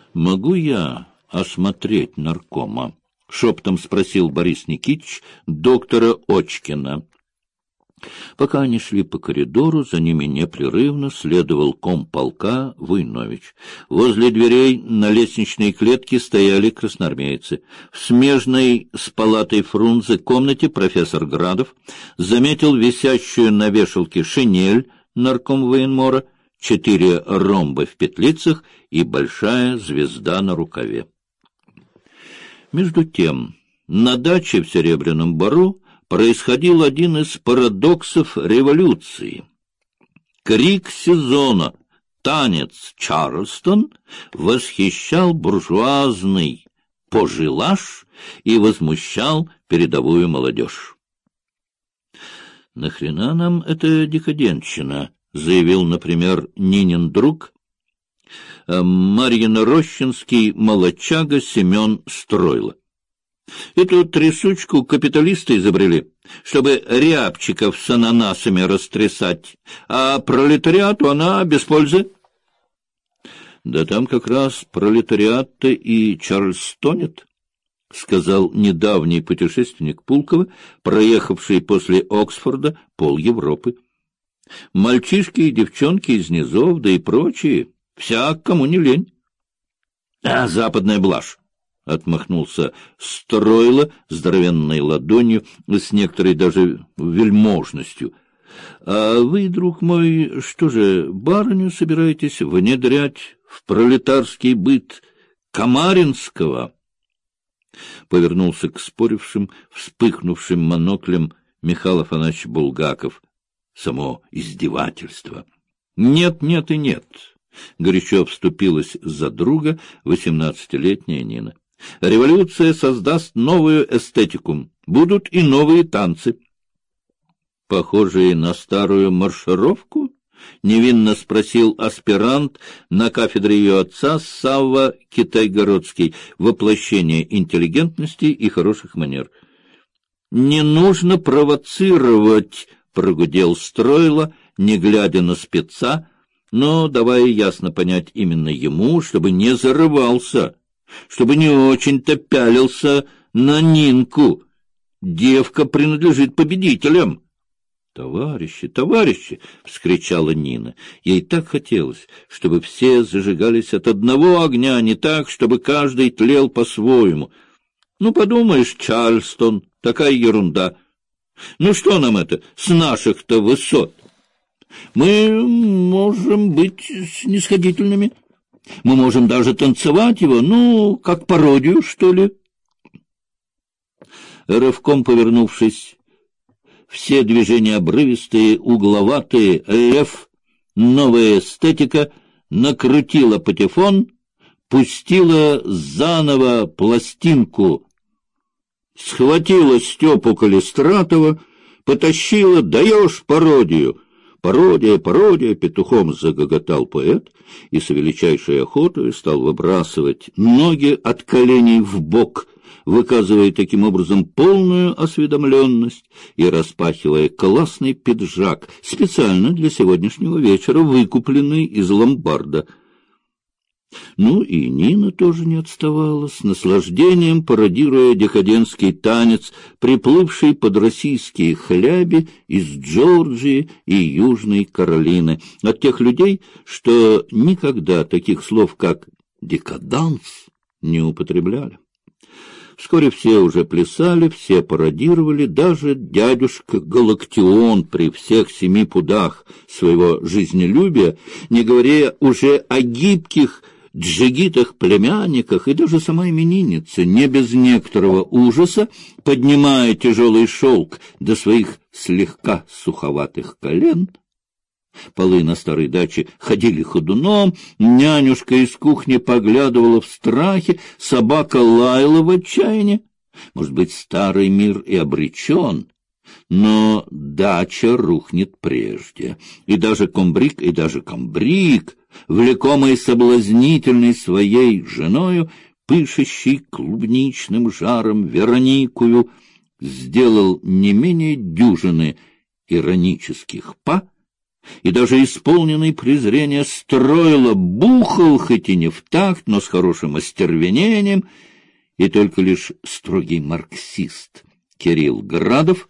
— Могу я осмотреть наркома? — шептом спросил Борис Никитич доктора Очкина. Пока они шли по коридору, за ними непрерывно следовал комполка Войнович. Возле дверей на лестничной клетке стояли красноармейцы. В смежной с палатой Фрунзе комнате профессор Градов заметил висящую на вешалке шинель нарком военмора, четыре ромба в петлицах и большая звезда на рукаве. Между тем, на даче в Серебряном Бару происходил один из парадоксов революции. Крик сезона «Танец Чарльстон» восхищал буржуазный пожилаш и возмущал передовую молодежь. «Нахрена нам эта декадентщина?» — заявил, например, Нинин друг, Марьино-Рощинский молочага Семен Стройло. Эту трясучку капиталисты изобрели, чтобы рябчиков с ананасами растрясать, а пролетариату она без пользы. Да там как раз пролетариат-то и Чарльстонет, — сказал недавний путешественник Пулкова, проехавший после Оксфорда пол Европы. Мальчишки и девчонки из низов, да и прочие, всяк кому не лень. А западная блажь. — отмахнулся Стройло здоровенной ладонью с некоторой даже вельможностью. — А вы, друг мой, что же, барыню собираетесь внедрять в пролетарский быт Камаринского? Повернулся к спорившим, вспыхнувшим моноклем Михаил Афанасьевич Булгаков. Само издевательство. — Нет, нет и нет. — горячо вступилась за друга восемнадцатилетняя Нина. Революция создаст новую эстетику. Будут и новые танцы. Похожие на старую маршировку? — невинно спросил аспирант на кафедре ее отца Савва Китайгородский, воплощение интеллигентности и хороших манер. — Не нужно провоцировать, — прогудел Стройло, не глядя на спеца, но давая ясно понять именно ему, чтобы не зарывался чтобы не очень-то пялился на Нинку. Девка принадлежит победителям. «Товарищи, товарищи!» — вскричала Нина. Ей так хотелось, чтобы все зажигались от одного огня, не так, чтобы каждый тлел по-своему. «Ну, подумаешь, Чарльстон, такая ерунда! Ну, что нам это с наших-то высот? Мы можем быть снисходительными». Мы можем даже танцевать его, ну, как пародию, что ли. Рывком повернувшись, все движения обрывистые, угловатые, лев, новая эстетика, накрутила патефон, пустила заново пластинку, схватила Степу Калистратова, потащила «даешь пародию», Пародия, пародия, петухом загоготал поэт и с величайшей охотой стал выбрасывать ноги от коленей в бок, выказывая таким образом полную осведомленность и распахивая классный пиджак, специально для сегодняшнего вечера выкупленный из ломбарда — ну и Нина тоже не отставала, с наслаждением пародируя декадентский танец, приплывший под российские хляби из Джорджии и Южной Каролины, от тех людей, что никогда таких слов, как «декаданс» не употребляли. Вскоре все уже плясали, все пародировали, даже дядюшка Галактион при всех семи пудах своего жизнелюбия, не говоря уже о гибких джигитах, племянниках и даже сама именинница, не без некоторого ужаса, поднимая тяжелый шелк до своих слегка суховатых колен, Полы на старой даче ходили ходуном, нянюшка из кухни поглядывала в страхе, собака лаяла в отчаянии. Может быть, старый мир и обречен, но дача рухнет прежде. И даже комбриг, и даже комбриг влекомый соблазнительной своей женою, пышущий клубничным жаром Вероникую, сделал не менее дюжины иронических па и даже исполненный презрения строила, бухал, хоть и не в такт, но с хорошим остервенением, и только лишь строгий марксист Кирилл Градов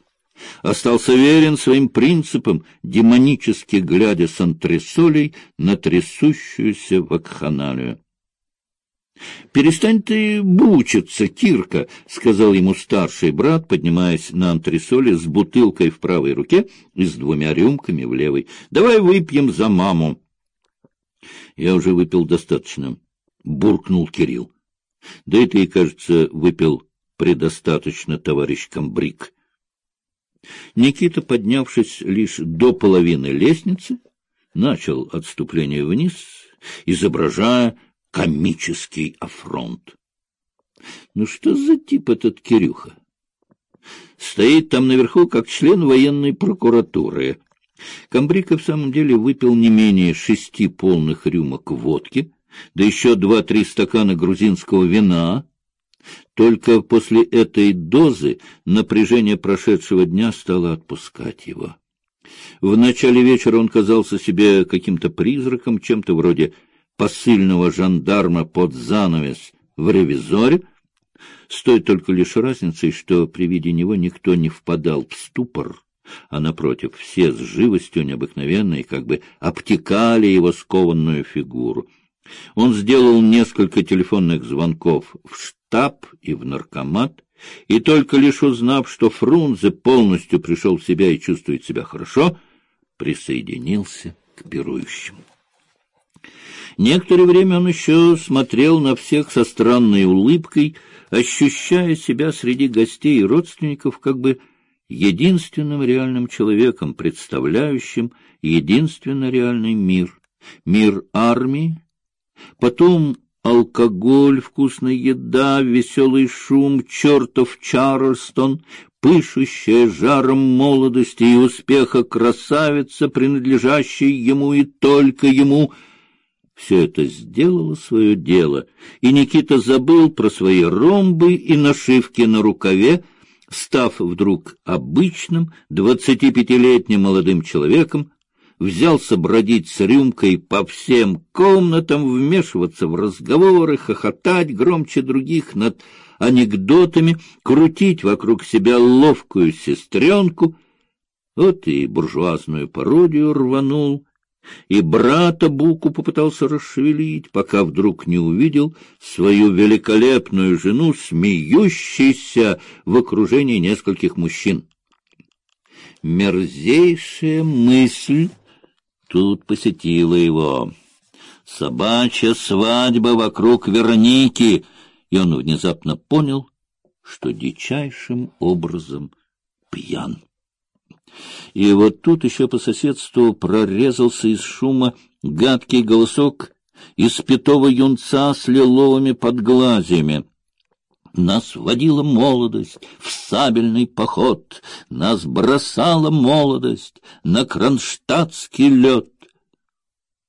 остался верен своим принципам, демонически глядя с антресолей на трясущуюся вакханалию. — Перестань ты бучиться, Кирка, — сказал ему старший брат, поднимаясь на антресоле с бутылкой в правой руке и с двумя рюмками в левой. — Давай выпьем за маму. — Я уже выпил достаточно, — буркнул Кирилл. — Да и ты, кажется, выпил предостаточно, товарищ Камбрик. Никита, поднявшись лишь до половины лестницы, начал отступление вниз, изображая комический афронт. Ну что за тип этот Кирюха? Стоит там наверху, как член военной прокуратуры. Камбрика в самом деле выпил не менее шести полных рюмок водки, да еще два-три стакана грузинского вина. Только после этой дозы напряжение прошедшего дня стало отпускать его. В начале вечера он казался себе каким-то призраком, чем-то вроде посыльного жандарма под занавес в ревизоре, с той только лишь разницей, что при виде него никто не впадал в ступор, а, напротив, все с живостью необыкновенной как бы обтекали его скованную фигуру. Он сделал несколько телефонных звонков в штаб и в наркомат, и только лишь узнав, что Фрунзе полностью пришел в себя и чувствует себя хорошо, присоединился к пирующим. Некоторое время он еще смотрел на всех со странной улыбкой, ощущая себя среди гостей и родственников как бы единственным реальным человеком, представляющим единственно реальный мир, мир армии, потом алкоголь, вкусная еда, веселый шум, чертов Чарльстон, пышущая жаром молодости и успеха красавица, принадлежащая ему и только ему — все это сделало свое дело, и Никита забыл про свои ромбы и нашивки на рукаве, став вдруг обычным двадцатипятилетним молодым человеком, взялся бродить с рюмкой по всем комнатам, вмешиваться в разговоры, хохотать громче других над анекдотами, крутить вокруг себя ловкую сестренку. Вот и буржуазную пародию рванул, и брата Буку попытался расшевелить, пока вдруг не увидел свою великолепную жену, смеющейся в окружении нескольких мужчин. Мерзейшая мысль тут посетила его. Собачья свадьба вокруг Вероники, и он внезапно понял, что дичайшим образом пьян. И вот тут еще по соседству прорезался из шума гадкий голосок из пятого юнца с лиловыми подглазиями. Нас водила молодость в сабельный поход, Нас бросала молодость на кронштадтский лед.